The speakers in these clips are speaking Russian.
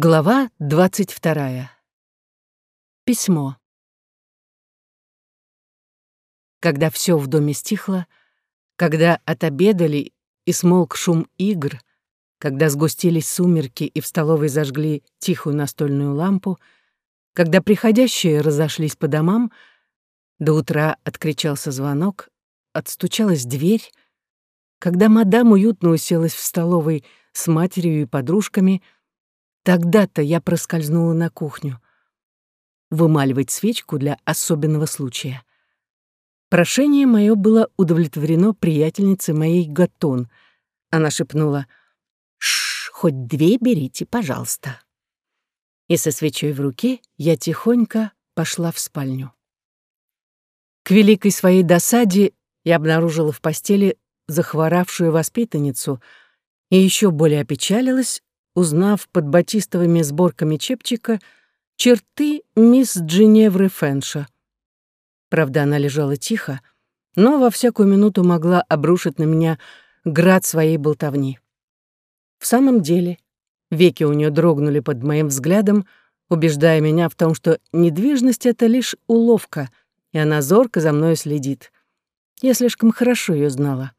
Глава двадцать вторая. Письмо. Когда все в доме стихло, когда отобедали и смолк шум игр, когда сгустились сумерки и в столовой зажгли тихую настольную лампу, когда приходящие разошлись по домам, до утра откричался звонок, отстучалась дверь, когда мадам уютно уселась в столовой с матерью и подружками — Тогда-то я проскользнула на кухню. Вымаливать свечку для особенного случая. Прошение мое было удовлетворено приятельницей моей Гатон. Она шепнула «Шш, хоть две берите, пожалуйста». И со свечой в руке я тихонько пошла в спальню. К великой своей досаде я обнаружила в постели захворавшую воспитанницу и еще более опечалилась, узнав под батистовыми сборками чепчика черты мисс Джиневры Фэнша. Правда, она лежала тихо, но во всякую минуту могла обрушить на меня град своей болтовни. В самом деле, веки у нее дрогнули под моим взглядом, убеждая меня в том, что недвижность — это лишь уловка, и она зорко за мной следит. Я слишком хорошо ее знала.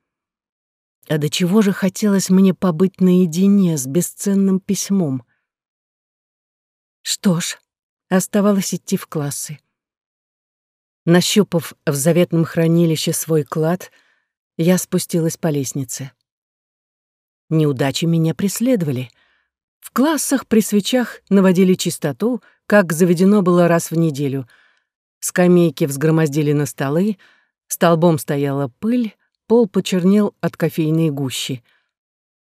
А до чего же хотелось мне побыть наедине с бесценным письмом? Что ж, оставалось идти в классы. Нащупав в заветном хранилище свой клад, я спустилась по лестнице. Неудачи меня преследовали. В классах при свечах наводили чистоту, как заведено было раз в неделю. Скамейки взгромоздили на столы, столбом стояла пыль, Пол почернел от кофейной гущи.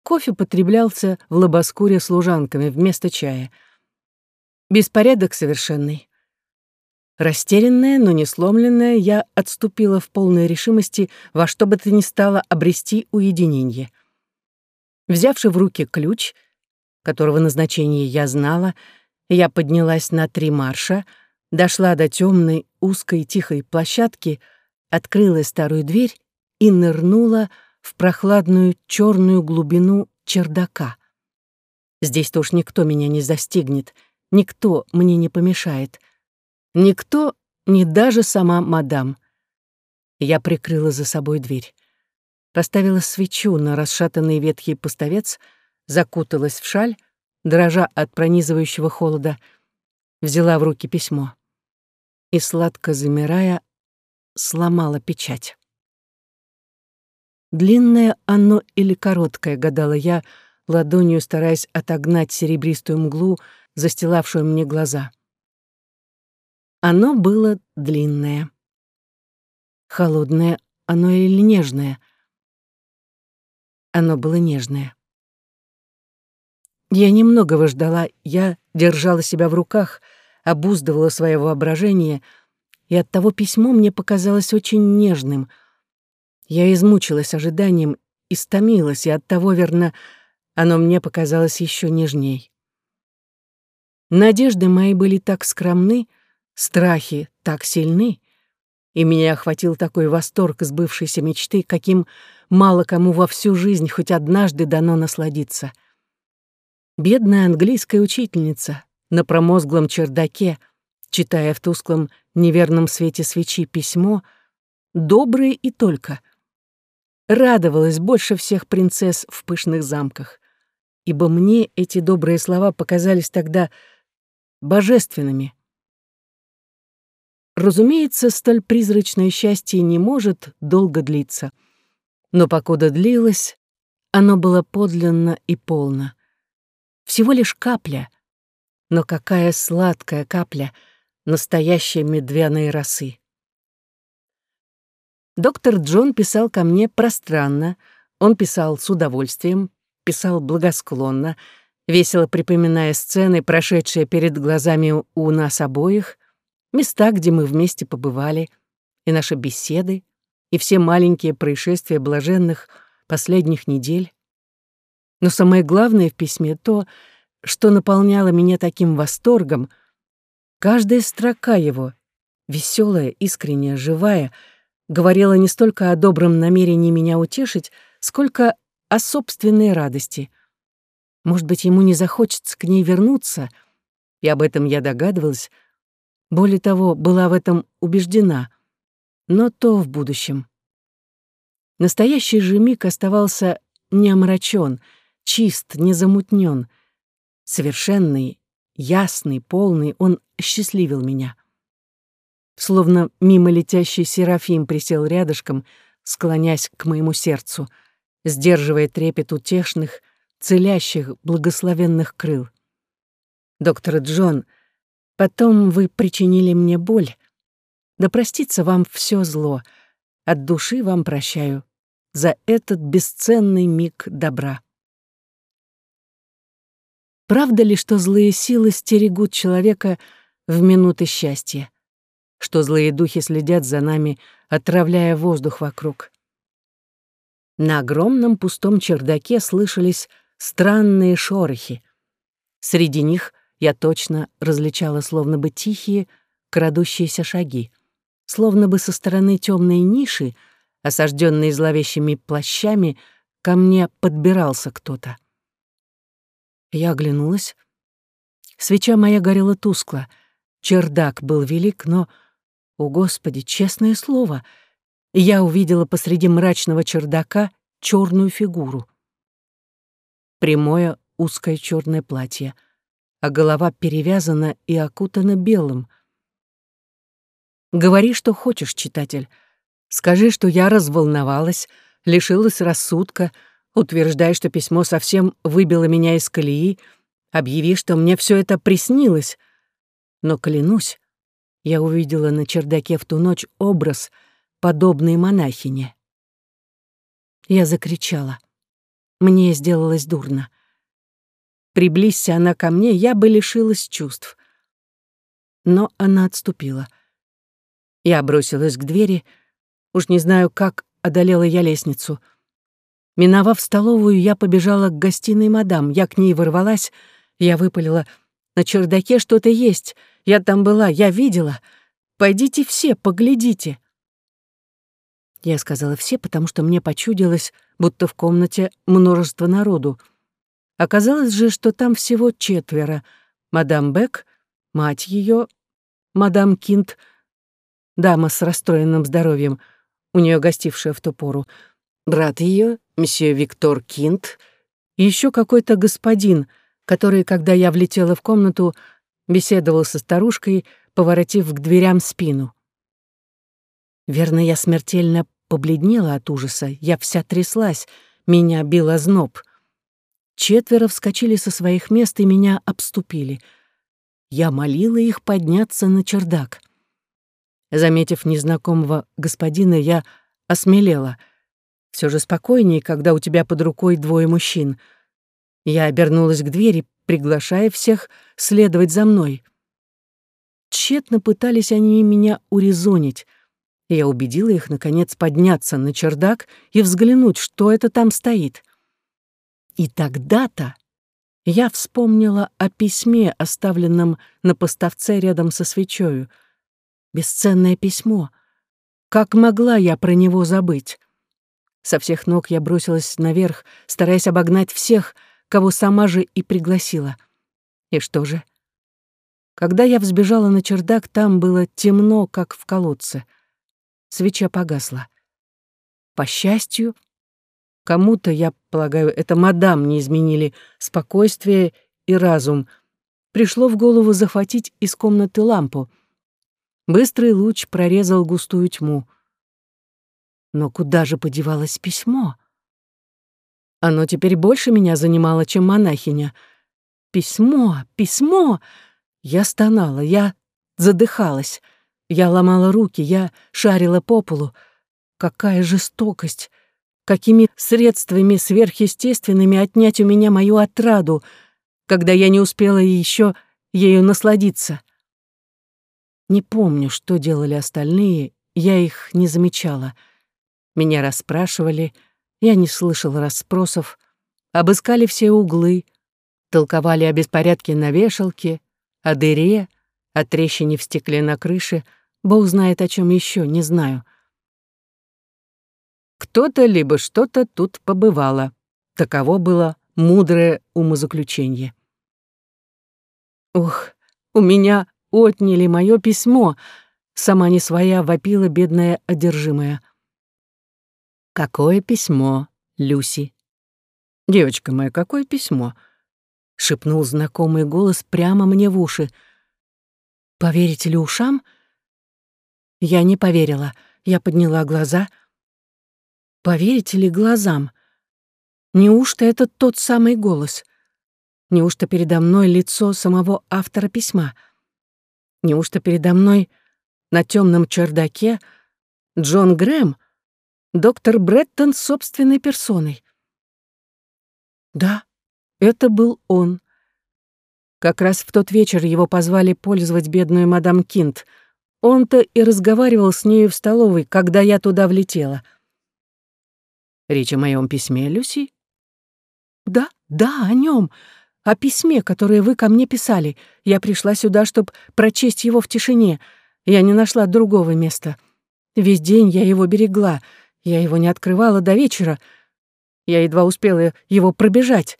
Кофе потреблялся в лобоскуре служанками вместо чая. Беспорядок совершенный. Растерянная, но не сломленная, я отступила в полной решимости во что бы то ни стало обрести уединение. Взявши в руки ключ, которого назначение я знала, я поднялась на три марша, дошла до темной, узкой, тихой площадки, открыла старую дверь и нырнула в прохладную черную глубину чердака. Здесь-то уж никто меня не застигнет, никто мне не помешает. Никто, не даже сама мадам. Я прикрыла за собой дверь. Поставила свечу на расшатанный ветхий поставец, закуталась в шаль, дрожа от пронизывающего холода, взяла в руки письмо и, сладко замирая, сломала печать. Длинное оно или короткое, гадала я, ладонью стараясь отогнать серебристую мглу, застилавшую мне глаза. Оно было длинное. Холодное оно или нежное? Оно было нежное. Я немного ждала, я держала себя в руках, обуздывала свое воображение, и оттого письмо мне показалось очень нежным — я измучилась ожиданием, истомилась, и оттого, верно, оно мне показалось еще нежней. Надежды мои были так скромны, страхи так сильны, и меня охватил такой восторг сбывшейся мечты, каким мало кому во всю жизнь хоть однажды дано насладиться. Бедная английская учительница на промозглом чердаке, читая в тусклом неверном свете свечи письмо, доброе и только — радовалась больше всех принцесс в пышных замках, ибо мне эти добрые слова показались тогда божественными. Разумеется, столь призрачное счастье не может долго длиться, но покуда длилось, оно было подлинно и полно. Всего лишь капля, но какая сладкая капля настоящей медвяной росы. Доктор Джон писал ко мне пространно, он писал с удовольствием, писал благосклонно, весело припоминая сцены, прошедшие перед глазами у нас обоих, места, где мы вместе побывали, и наши беседы, и все маленькие происшествия блаженных последних недель. Но самое главное в письме то, что наполняло меня таким восторгом, каждая строка его, веселая, искренняя, живая — говорила не столько о добром намерении меня утешить, сколько о собственной радости. Может быть, ему не захочется к ней вернуться, и об этом я догадывалась. Более того, была в этом убеждена. Но то в будущем. Настоящий же миг оставался не омрачен, чист, не замутнен. Совершенный, ясный, полный, он счастливил меня. Словно мимо летящий Серафим присел рядышком, склонясь к моему сердцу, сдерживая трепет утешных, целящих, благословенных крыл. «Доктор Джон, потом вы причинили мне боль. Да простится вам все зло. От души вам прощаю за этот бесценный миг добра». Правда ли, что злые силы стерегут человека в минуты счастья? Что злые духи следят за нами, отравляя воздух вокруг? На огромном пустом чердаке слышались странные шорохи. Среди них я точно различала словно бы тихие, крадущиеся шаги, словно бы со стороны темной ниши, осажденной зловещими плащами, ко мне подбирался кто-то. Я оглянулась. Свеча моя горела тускло. Чердак был велик, но, о Господи, честное слово, я увидела посреди мрачного чердака черную фигуру прямое узкое черное платье, а голова перевязана и окутана белым. Говори, что хочешь, читатель. Скажи, что я разволновалась, лишилась рассудка, утверждай, что письмо совсем выбило меня из колеи, объяви, что мне все это приснилось. Но клянусь, я увидела на чердаке в ту ночь образ, подобный монахине. Я закричала. Мне сделалось дурно. Приблизься она ко мне, я бы лишилась чувств. Но она отступила. Я бросилась к двери. Уж не знаю, как одолела я лестницу. Миновав столовую, я побежала к гостиной мадам. Я к ней ворвалась. Я выпалила. «На чердаке что-то есть. Я там была, я видела. Пойдите все, поглядите». Я сказала «все», потому что мне почудилось, будто в комнате множество народу. Оказалось же, что там всего четверо. Мадам Бек, мать ее, мадам Кинт, дама с расстроенным здоровьем, у нее гостившая в ту пору, брат ее, месье Виктор Кинт, и еще какой-то господин, который, когда я влетела в комнату, беседовал со старушкой, поворотив к дверям спину. Верно, я смертельно побледнела от ужаса, я вся тряслась, меня бил озноб. Четверо вскочили со своих мест и меня обступили. Я молила их подняться на чердак. Заметив незнакомого господина, я осмелела. Все же спокойнее, когда у тебя под рукой двое мужчин. Я обернулась к двери, приглашая всех следовать за мной. Тщетно пытались они меня урезонить. Я убедила их, наконец, подняться на чердак и взглянуть, что это там стоит. И тогда-то я вспомнила о письме, оставленном на поставце рядом со свечою. Бесценное письмо. Как могла я про него забыть? Со всех ног я бросилась наверх, стараясь обогнать всех, кого сама же и пригласила. И что же? Когда я взбежала на чердак, там было темно, как в колодце — Свеча погасла. По счастью, кому-то, я полагаю, это мадам не изменили спокойствие и разум. Пришло в голову захватить из комнаты лампу. Быстрый луч прорезал густую тьму. Но куда же подевалось письмо? Оно теперь больше меня занимало, чем монахиня. Письмо, письмо! Я стонала, я задыхалась. Я ломала руки, я шарила по полу. Какая жестокость! Какими средствами сверхъестественными отнять у меня мою отраду, когда я не успела еще ею насладиться. Не помню, что делали остальные, я их не замечала. Меня расспрашивали, я не слышала расспросов, обыскали все углы, толковали о беспорядке на вешалке, о дыре, о трещине в стекле на крыше — Бог знает, о чем еще, не знаю. Кто-то либо что-то тут побывало. Таково было мудрое умозаключение. «Ух, у меня отняли мое письмо!» Сама не своя вопила бедная одержимая. «Какое письмо, Люси?» «Девочка моя, какое письмо?» — шепнул знакомый голос прямо мне в уши. «Поверите ли ушам?» Я не поверила. Я подняла глаза. Поверите ли глазам? Неужто это тот самый голос? Неужто передо мной лицо самого автора письма? Неужто передо мной на темном чердаке Джон Грэм, доктор Бреттон собственной персоной? Да, это был он. Как раз в тот вечер его позвали пользовать бедную мадам Кинт. Он-то и разговаривал с нею в столовой, когда я туда влетела. Речь о моем письме, Люси? Да, да, о нем, о письме, которое вы ко мне писали. Я пришла сюда, чтобы прочесть его в тишине. Я не нашла другого места. Весь день я его берегла. Я его не открывала до вечера. Я едва успела его пробежать.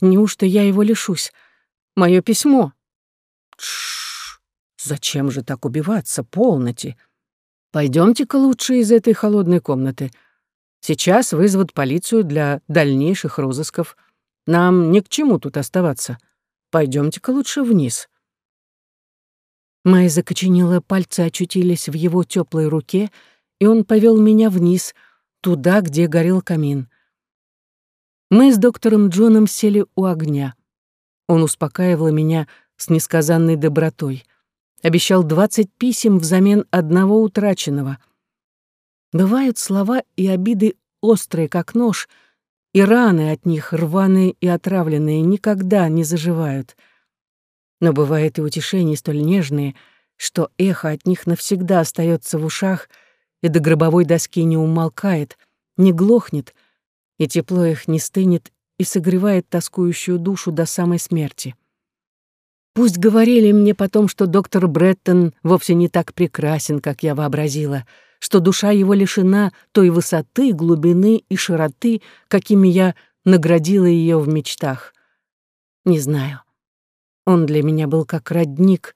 Неужто я его лишусь? Мое письмо. Тш, зачем же так убиваться, полноте? Пойдемте-ка лучше из этой холодной комнаты. Сейчас вызовут полицию для дальнейших розысков. Нам ни к чему тут оставаться. Пойдемте-ка лучше вниз. Мои закоченелые пальцы очутились в его теплой руке, и он повел меня вниз, туда, где горел камин. Мы с доктором Джоном сели у огня. Он успокаивал меня с несказанной добротой. Обещал двадцать писем взамен одного утраченного. Бывают слова и обиды острые, как нож, и раны от них, рваные и отравленные, никогда не заживают. Но бывает и утешения столь нежные, что эхо от них навсегда остается в ушах и до гробовой доски не умолкает, не глохнет, и тепло их не стынет и согревает тоскующую душу до самой смерти. Пусть говорили мне потом, что доктор Бреттон вовсе не так прекрасен, как я вообразила, что душа его лишена той высоты, глубины и широты, какими я наградила ее в мечтах. Не знаю. Он для меня был как родник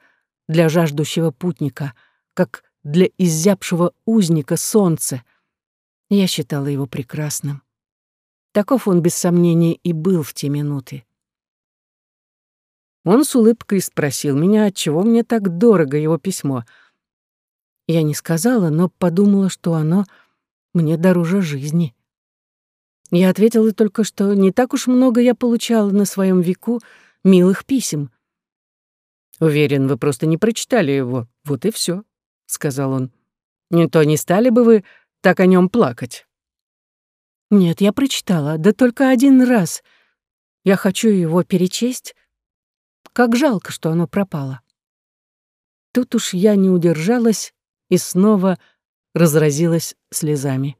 для жаждущего путника, как для изябшего узника солнце. Я считала его прекрасным. Таков он, без сомнения, и был в те минуты. Он с улыбкой спросил меня, отчего мне так дорого его письмо. Я не сказала, но подумала, что оно мне дороже жизни. Я ответила только, что не так уж много я получала на своем веку милых писем. «Уверен, вы просто не прочитали его, вот и все, сказал он. «Не то не стали бы вы так о нем плакать». Нет, я прочитала, да только один раз. Я хочу его перечесть. Как жалко, что оно пропало. Тут уж я не удержалась и снова разразилась слезами.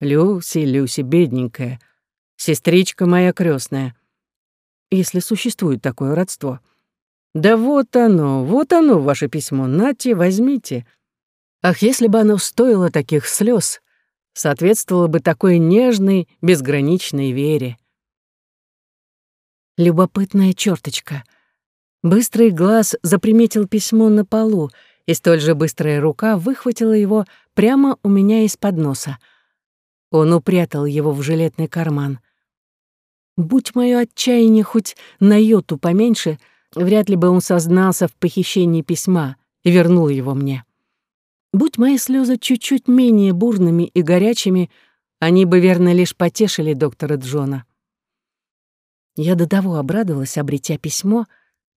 «Люси, Люси, бедненькая, сестричка моя крестная, если существует такое родство. Да вот оно, вот оно, ваше письмо, нате, возьмите. Ах, если бы оно стоило таких слез, соответствовало бы такой нежной, безграничной вере. Любопытная черточка. Быстрый глаз заприметил письмо на полу, и столь же быстрая рука выхватила его прямо у меня из-под носа. Он упрятал его в жилетный карман. Будь мое отчаяние хоть на йоту поменьше, вряд ли бы он сознался в похищении письма и вернул его мне. Будь мои слезы чуть-чуть менее бурными и горячими, они бы, верно, лишь потешили доктора Джона. Я до того обрадовалась, обретя письмо,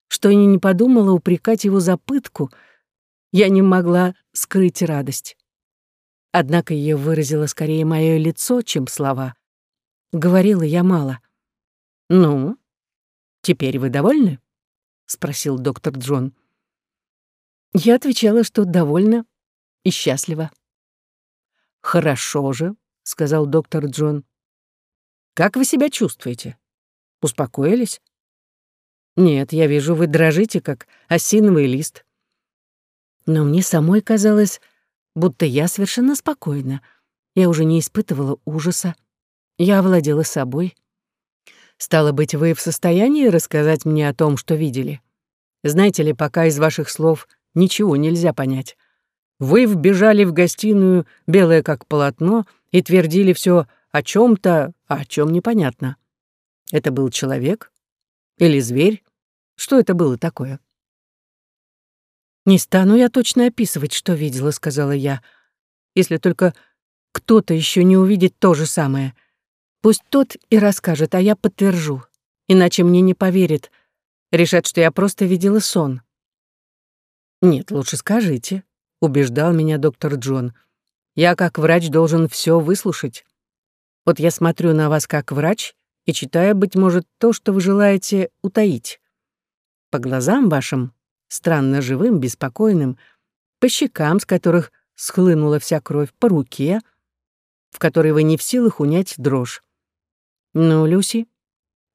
что и не подумала упрекать его за пытку. Я не могла скрыть радость. Однако ее выразило скорее мое лицо, чем слова. Говорила я мало. «Ну, теперь вы довольны?» — спросил доктор Джон. Я отвечала, что довольна и счастлива. «Хорошо же», — сказал доктор Джон. «Как вы себя чувствуете? Успокоились?» «Нет, я вижу, вы дрожите, как осиновый лист». Но мне самой казалось, будто я совершенно спокойна. Я уже не испытывала ужаса. Я овладела собой. Стало быть, вы в состоянии рассказать мне о том, что видели? Знаете ли, пока из ваших слов ничего нельзя понять. Вы вбежали в гостиную, белое как полотно, и твердили все о чем то а о чем непонятно. Это был человек? Или зверь? Что это было такое? «Не стану я точно описывать, что видела», — сказала я. «Если только кто-то еще не увидит то же самое. Пусть тот и расскажет, а я подтвержу. Иначе мне не поверят. Решат, что я просто видела сон». «Нет, лучше скажите», — убеждал меня доктор Джон. «Я как врач должен все выслушать. Вот я смотрю на вас как врач и читаю, быть может, то, что вы желаете утаить. По глазам вашим, странно живым, беспокойным, по щекам, с которых схлынула вся кровь, по руке, в которой вы не в силах унять дрожь. Ну, Люси,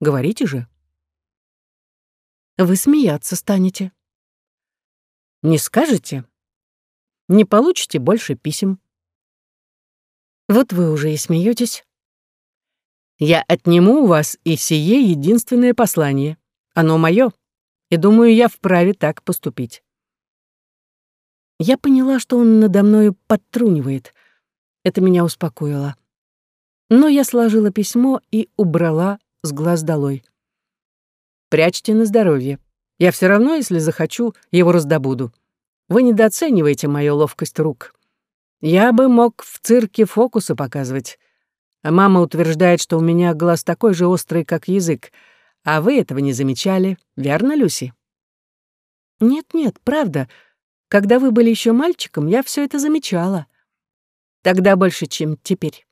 говорите же. Вы смеяться станете. Не скажете? Не получите больше писем. Вот вы уже и смеетесь. Я отниму у вас и сие единственное послание. Оно мое, и думаю, я вправе так поступить. Я поняла, что он надо мною подтрунивает. Это меня успокоило. Но я сложила письмо и убрала с глаз долой. «Прячьте на здоровье. Я все равно, если захочу, его раздобуду. Вы недооцениваете мою ловкость рук. Я бы мог в цирке фокусы показывать. А мама утверждает, что у меня глаз такой же острый, как язык. А вы этого не замечали, верно, Люси? Нет-нет, правда. Когда вы были еще мальчиком, я все это замечала. Тогда больше, чем теперь.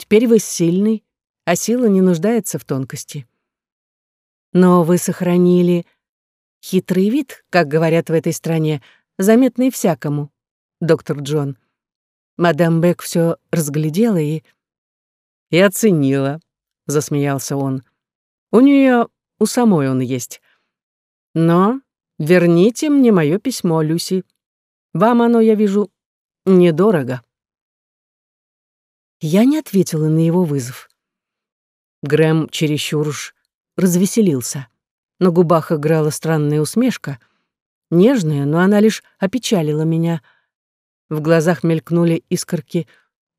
Теперь вы сильный, а сила не нуждается в тонкости. Но вы сохранили хитрый вид, как говорят в этой стране, заметный всякому, доктор Джон. Мадам Бек все разглядела и и оценила, засмеялся он. У нее у самой он есть. Но верните мне мое письмо, Люси. Вам оно, я вижу, недорого. Я не ответила на его вызов. Грэм чересчур уж развеселился. На губах играла странная усмешка, нежная, но она лишь опечалила меня. В глазах мелькнули искорки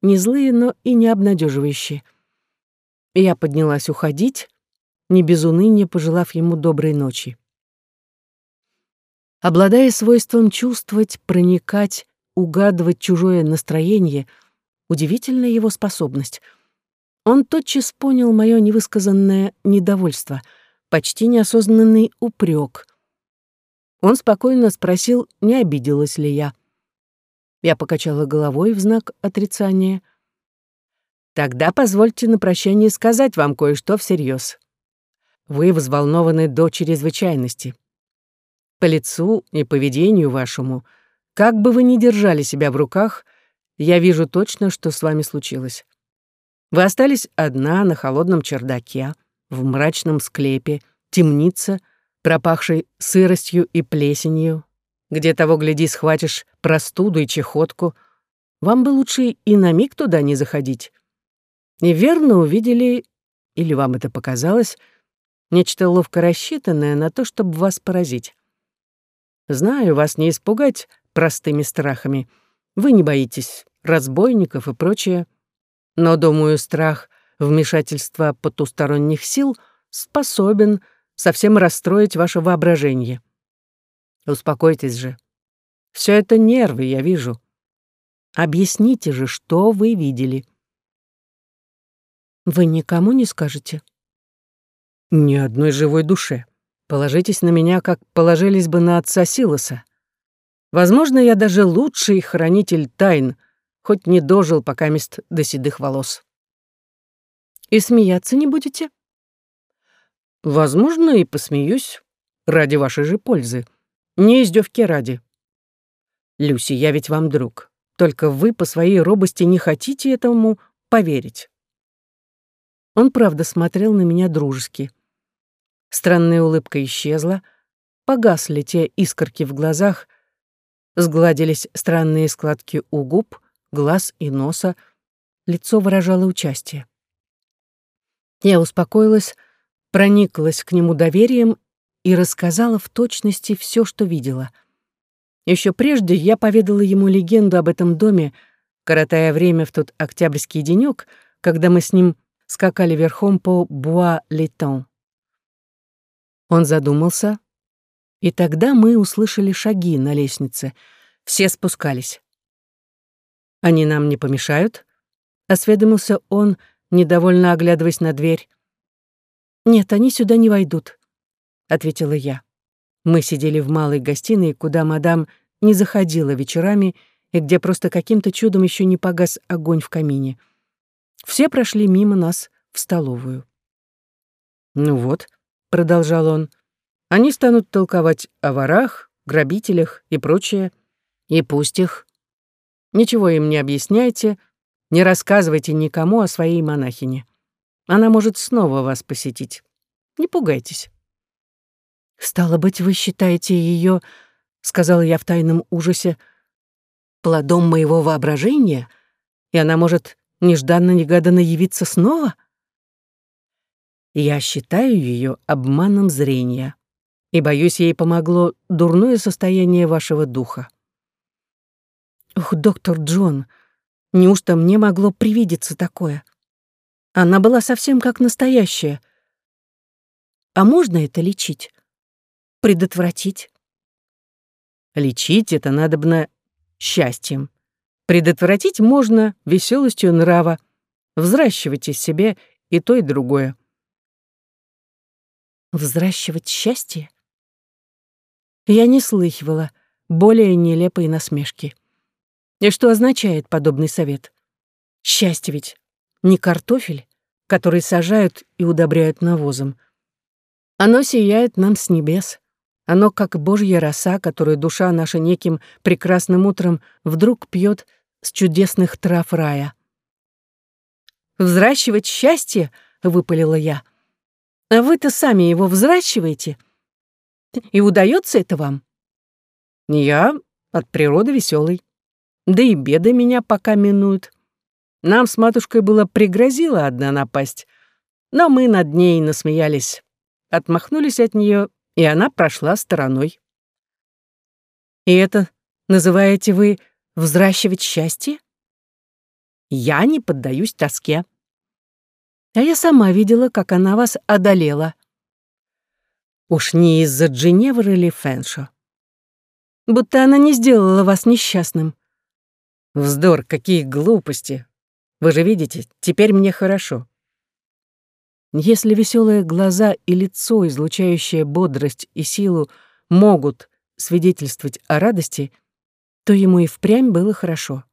не злые, но и не обнадеживающие. Я поднялась уходить, не без уныния пожелав ему доброй ночи. Обладая свойством чувствовать, проникать, угадывать чужое настроение, удивительная его способность. Он тотчас понял мое невысказанное недовольство, почти неосознанный упрек. Он спокойно спросил, не обиделась ли я. Я покачала головой в знак отрицания. «Тогда позвольте на прощание сказать вам кое-что всерьез. Вы взволнованы до чрезвычайности. По лицу и поведению вашему, как бы вы ни держали себя в руках, я вижу точно, что с вами случилось. Вы остались одна на холодном чердаке, в мрачном склепе, темница, пропахшей сыростью и плесенью, где того, гляди, схватишь простуду и чехотку. Вам бы лучше и на миг туда не заходить. И верно увидели, или вам это показалось, нечто ловко рассчитанное на то, чтобы вас поразить. Знаю, вас не испугать простыми страхами. Вы не боитесь разбойников и прочее. Но, думаю, страх вмешательства потусторонних сил способен совсем расстроить ваше воображение. Успокойтесь же. Все это нервы, я вижу. Объясните же, что вы видели. Вы никому не скажете? Ни одной живой душе. Положитесь на меня, как положились бы на отца Силоса. Возможно, я даже лучший хранитель тайн, хоть не дожил пока мест до седых волос. И смеяться не будете? Возможно, и посмеюсь ради вашей же пользы. Не издевки ради. Люси, я ведь вам друг. Только вы по своей робости не хотите этому поверить. Он правда смотрел на меня дружески. Странная улыбка исчезла, погасли те искорки в глазах, сгладились странные складки у губ, глаз и носа, лицо выражало участие. Я успокоилась, прониклась к нему доверием и рассказала в точности все, что видела. Еще прежде я поведала ему легенду об этом доме, коротая время в тот октябрьский денек, когда мы с ним скакали верхом по Буа-Летон. Он задумался, и тогда мы услышали шаги на лестнице. Все спускались. «Они нам не помешают?» — осведомился он, недовольно оглядываясь на дверь. «Нет, они сюда не войдут», — ответила я. Мы сидели в малой гостиной, куда мадам не заходила вечерами и где просто каким-то чудом еще не погас огонь в камине. Все прошли мимо нас в столовую. «Ну вот», — продолжал он, — «они станут толковать о ворах, грабителях и прочее, и пусть их. Ничего им не объясняйте, не рассказывайте никому о своей монахине. Она может снова вас посетить. Не пугайтесь». «Стало быть, вы считаете ее, — сказала я в тайном ужасе, — плодом моего воображения, и она может нежданно-негаданно явиться снова?» Я считаю ее обманом зрения, и, боюсь, ей помогло дурное состояние вашего духа. Ох, доктор Джон, неужто мне могло привидеться такое? Она была совсем как настоящая. А можно это лечить? Предотвратить? Лечить это надобно счастьем. Предотвратить можно веселостью нрава. Взращивать из себе и то, и другое. Взращивать счастье? Я не слыхивала более нелепой насмешки. И что означает подобный совет? Счастье ведь не картофель, который сажают и удобряют навозом. Оно сияет нам с небес. Оно как божья роса, которую душа наша неким прекрасным утром вдруг пьет с чудесных трав рая. «Взращивать счастье?» — выпалила я. «А вы-то сами его взращиваете? И удается это вам?» «Я от природы веселый. Да и беды меня пока минуют. Нам с матушкой было пригрозила одна напасть, но мы над ней насмеялись, отмахнулись от нее, и она прошла стороной. И это называете вы взращивать счастье? Я не поддаюсь тоске. А я сама видела, как она вас одолела. Уж не из-за Джиневры или Фэншо. Будто она не сделала вас несчастным. Вздор, какие глупости. Вы же видите, теперь мне хорошо. Если веселые глаза и лицо, излучающее бодрость и силу, могут свидетельствовать о радости, то ему и впрямь было хорошо.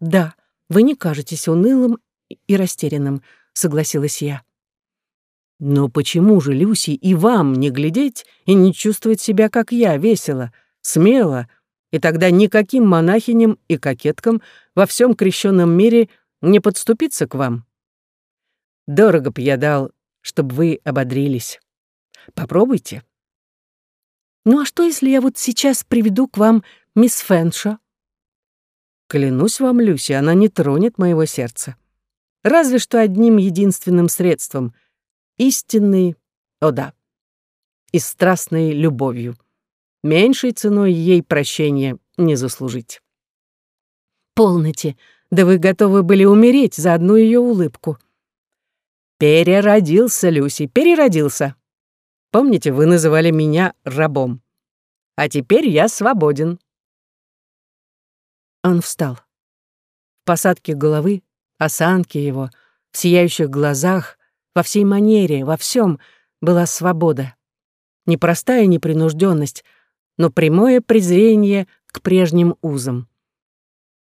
«Да, вы не кажетесь унылым и растерянным», — согласилась я. «Но почему же, Люси, и вам не глядеть и не чувствовать себя, как я, весело, смело, и тогда никаким монахиням и кокеткам во всем крещенном мире не подступиться к вам. Дорого б я дал, чтобы вы ободрились. Попробуйте. Ну а что, если я вот сейчас приведу к вам мисс Фэншо? Клянусь вам, Люси, она не тронет моего сердца. Разве что одним единственным средством — истинной, о да, и страстной любовью меньшей ценой ей прощения не заслужить. Полноте, да вы готовы были умереть за одну ее улыбку. Переродился, Люси, переродился. Помните, вы называли меня рабом. А теперь я свободен. Он встал. В посадке головы, осанке его, в сияющих глазах, во всей манере, во всем была свобода. Непростая непринужденность, но прямое презрение к прежним узам.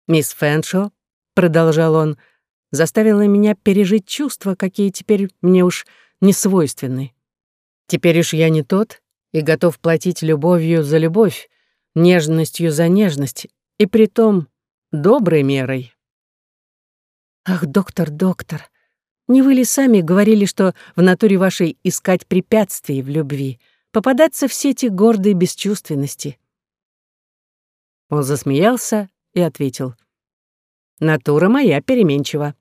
«Мисс Фэншо», — продолжал он, — заставила меня пережить чувства, какие теперь мне уж не свойственны. Теперь уж я не тот и готов платить любовью за любовь, нежностью за нежность, и притом доброй мерой. Ах, доктор, доктор, не вы ли сами говорили, что в натуре вашей искать препятствий в любви — попадаться в сети гордой бесчувственности. Он засмеялся и ответил. «Натура моя переменчива.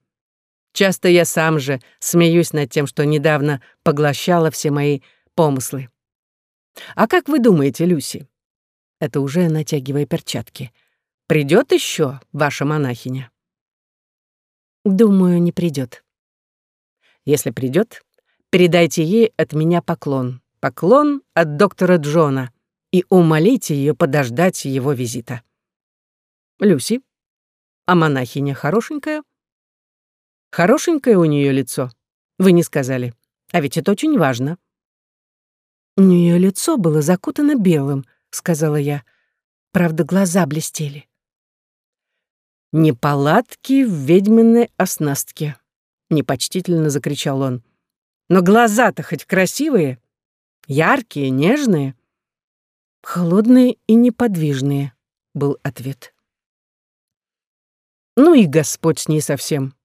Часто я сам же смеюсь над тем, что недавно поглощала все мои помыслы. А как вы думаете, Люси? Это уже натягивая перчатки. Придет еще ваша монахиня? Думаю, не придет. Если придет, передайте ей от меня поклон. Поклон от доктора Джона и умолите ее подождать его визита. Люси, а монахиня хорошенькая? Хорошенькое у нее лицо. Вы не сказали. А ведь это очень важно. У нее лицо было закутано белым, сказала я. Правда, глаза блестели. «Неполадки в ведьминой оснастке», — непочтительно закричал он. «Но глаза-то хоть красивые, яркие, нежные». «Холодные и неподвижные», — был ответ. «Ну и Господь с ней совсем.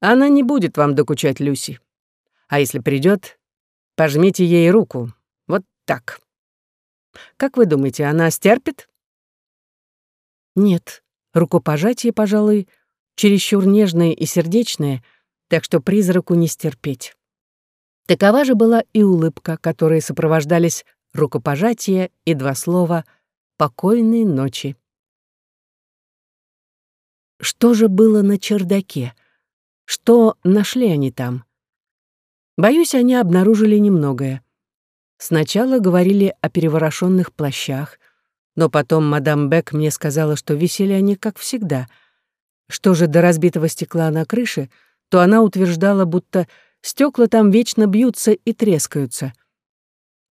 Она не будет вам докучать, Люси. А если придет, пожмите ей руку. Вот так. Как вы думаете, она стерпит?» «Нет», рукопожатие, пожалуй, чересчур нежное и сердечное, так что призраку не стерпеть. Такова же была и улыбка, которые сопровождались рукопожатие и два слова «покойной ночи». Что же было на чердаке? Что нашли они там? Боюсь, они обнаружили немногое. Сначала говорили о переворошенных плащах, но потом мадам Бек мне сказала, что висели они как всегда. Что же до разбитого стекла на крыше, то она утверждала, будто стекла там вечно бьются и трескаются.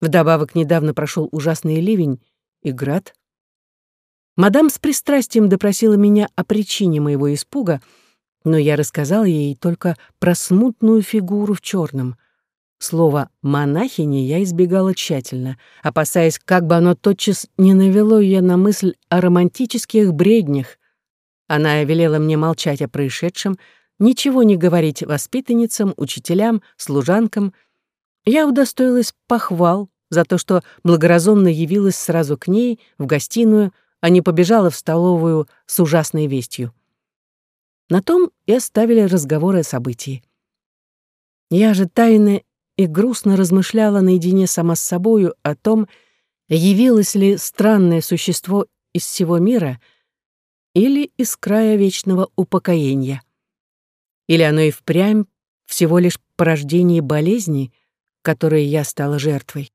Вдобавок недавно прошел ужасный ливень и град. Мадам с пристрастием допросила меня о причине моего испуга, но я рассказала ей только про смутную фигуру в черном. Слово «монахини» я избегала тщательно, опасаясь, как бы оно тотчас не навело ее на мысль о романтических бреднях. Она велела мне молчать о происшедшем, ничего не говорить воспитанницам, учителям, служанкам. Я удостоилась похвал за то, что благоразумно явилась сразу к ней, в гостиную, а не побежала в столовую с ужасной вестью. На том и оставили разговоры о событии. Я же тайно и грустно размышляла наедине сама с собою о том, явилось ли странное существо из всего мира или из края вечного упокоения. Или оно и впрямь всего лишь порождение болезни, которой я стала жертвой.